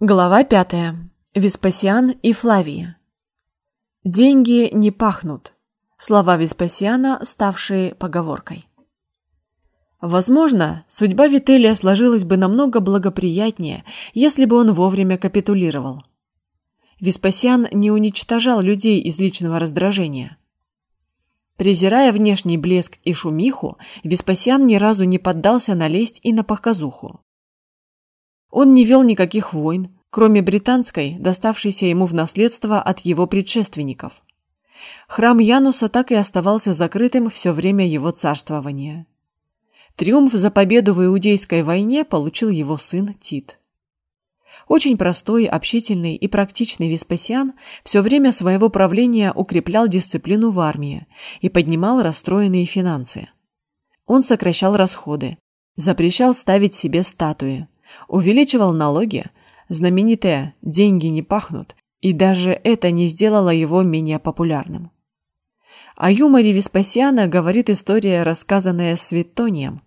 Глава пятая. Веспасиан и Флавия. Деньги не пахнут. Слова Веспасиана, ставшие поговоркой. Возможно, судьба Вителия сложилась бы намного благоприятнее, если бы он вовремя капитулировал. Веспасиан не уничтожал людей из личного раздражения. Презирая внешний блеск и шумиху, Веспасиан ни разу не поддался на лесть и на показуху. Он не вел никаких войн, кроме британской, доставшейся ему в наследство от его предшественников. Храм Януса так и оставался закрытым все время его царствования. Триумф за победу в Иудейской войне получил его сын Тит. Очень простой, общительный и практичный Веспасиан все время своего правления укреплял дисциплину в армии и поднимал расстроенные финансы. Он сокращал расходы, запрещал ставить себе статуи, увеличивал налоги, знаменитые «деньги не пахнут», и даже это не сделало его менее популярным. О юморе Веспасиана говорит история, рассказанная Светонием.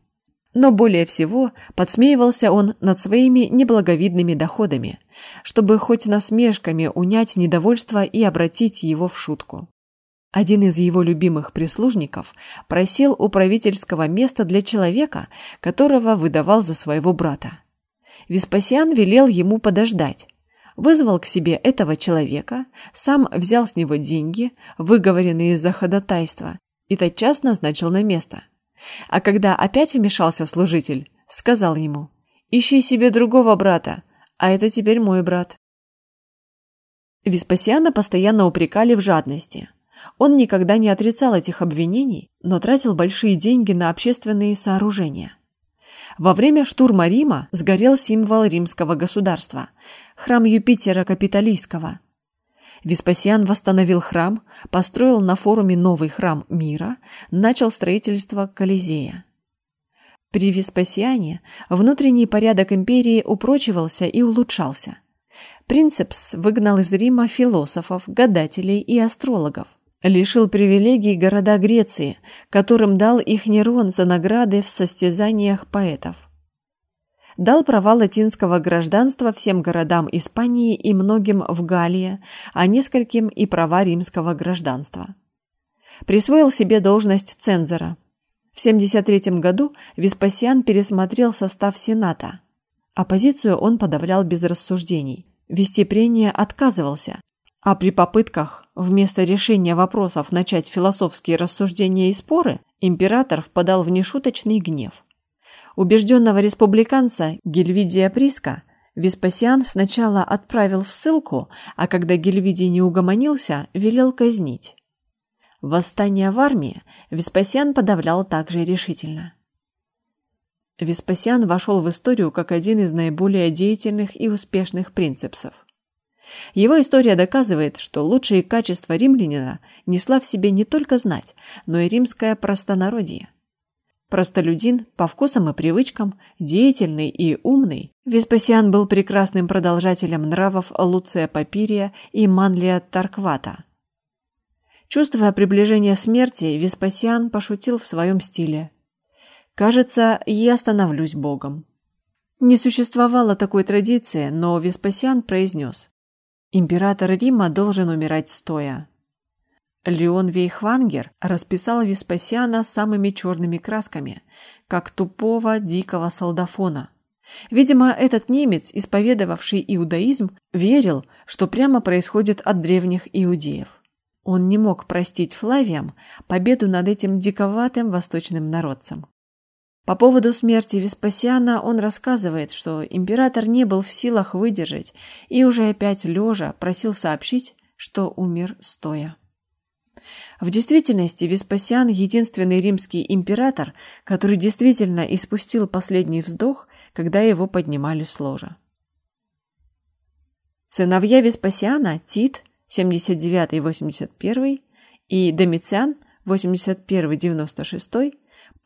Но более всего подсмеивался он над своими неблаговидными доходами, чтобы хоть насмешками унять недовольство и обратить его в шутку. Один из его любимых прислужников просил у правительского места для человека, которого выдавал за своего брата. Веспасиан велел ему подождать. Вызвал к себе этого человека, сам взял с него деньги, выговоренные за ходатайство, и тотчас назначил на место. А когда опять вмешался служитель, сказал ему, «Ищи себе другого брата, а это теперь мой брат». Веспасиана постоянно упрекали в жадности. Он никогда не отрицал этих обвинений, но тратил большие деньги на общественные сооружения. Во время штурма Рима сгорел символ римского государства – храм Юпитера Капитолийского. Веспасиан восстановил храм, построил на форуме новый храм мира, начал строительство Колизея. При Веспасиане внутренний порядок империи упрочивался и улучшался. Принцепс выгнал из Рима философов, гадателей и астрологов лишил привилегий города Греции, которым дал их Нерон за награды в состязаниях поэтов. Дал права латинского гражданства всем городам Испании и многим в Галлии, а нескольким и права римского гражданства. Присвоил себе должность цензора. В 73 году Веспасиан пересмотрел состав Сената. Оппозицию он подавлял без рассуждений. Вести прения отказывался, а при попытках вместо решения вопросов начать философские рассуждения и споры, император впадал в нешуточный гнев. Убежденного республиканца Гельвидия Приска Веспасиан сначала отправил в ссылку, а когда Гельвидий не угомонился, велел казнить. Восстание в армии Веспасиан подавлял также решительно. Веспасиан вошел в историю как один из наиболее деятельных и успешных принципсов. Его история доказывает, что лучшие качества римлянина несла в себе не только знать, но и римское простонародье. Простолюдин по вкусам и привычкам, деятельный и умный, Веспасиан был прекрасным продолжателем нравов Луция Папирия и Манлия Тарквата. Чувствуя приближение смерти, Веспасиан пошутил в своем стиле. «Кажется, я становлюсь богом». Не существовало такой традиции, но Веспасиан произнес Император Рима должен умирать стоя. Леон Вейхвангер расписал Веспасиана самыми черными красками, как тупого дикого солдафона. Видимо, этот немец, исповедовавший иудаизм, верил, что прямо происходит от древних иудеев. Он не мог простить Флавиям победу над этим диковатым восточным народцем. По поводу смерти Веспасиана он рассказывает, что император не был в силах выдержать и уже опять лежа просил сообщить, что умер стоя. В действительности Веспасиан – единственный римский император, который действительно испустил последний вздох, когда его поднимали с ложа. Сыновья Веспасиана – Тит, 79-81, и Домициан, 81-96,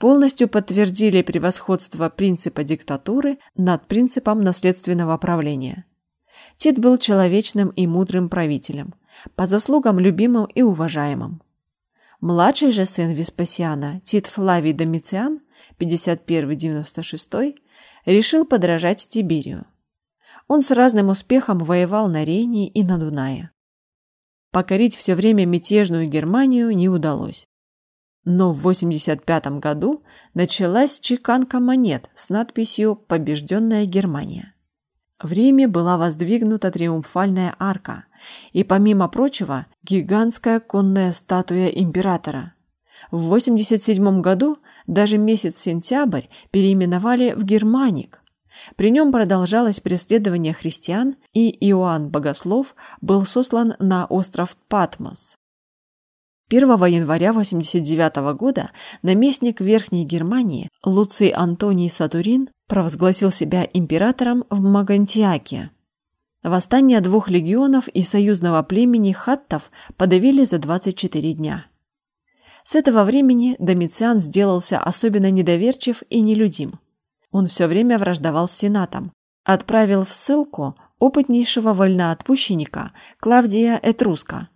полностью подтвердили превосходство принципа диктатуры над принципом наследственного правления. Тит был человечным и мудрым правителем, по заслугам любимым и уважаемым. Младший же сын Веспасиана, Тит Флавий Домициан, 51-96, решил подражать Тиберию. Он с разным успехом воевал на Рейне и на Дунае. Покорить все время мятежную Германию не удалось. Но в 85 году началась чеканка монет с надписью «Побежденная Германия». В Риме была воздвигнута триумфальная арка и, помимо прочего, гигантская конная статуя императора. В 87 году даже месяц сентябрь переименовали в Германик. При нем продолжалось преследование христиан, и Иоанн Богослов был сослан на остров Патмос. 1 января 89 года наместник Верхней Германии Луций Антоний Сатурин провозгласил себя императором в Магантиаке. Восстание двух легионов и союзного племени хаттов подавили за 24 дня. С этого времени Домициан сделался особенно недоверчив и нелюдим. Он все время враждовал с Сенатом, отправил в ссылку опытнейшего вольноотпущенника Клавдия Этруска,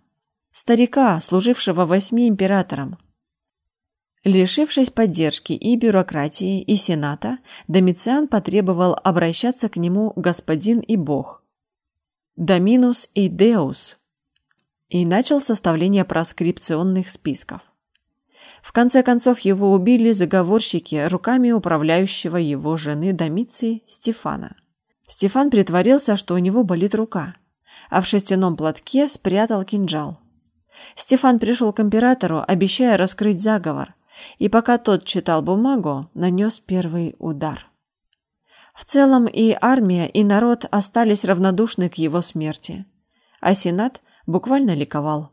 старика, служившего восьми императорам. Лишившись поддержки и бюрократии, и Сената, Домициан потребовал обращаться к нему господин и бог. Доминус и Деус. И начал составление проскрипционных списков. В конце концов его убили заговорщики руками управляющего его жены Домиции Стефана. Стефан притворился, что у него болит рука, а в шестяном платке спрятал кинжал. Стефан пришел к императору, обещая раскрыть заговор, и пока тот читал бумагу, нанес первый удар. В целом и армия, и народ остались равнодушны к его смерти, а сенат буквально ликовал.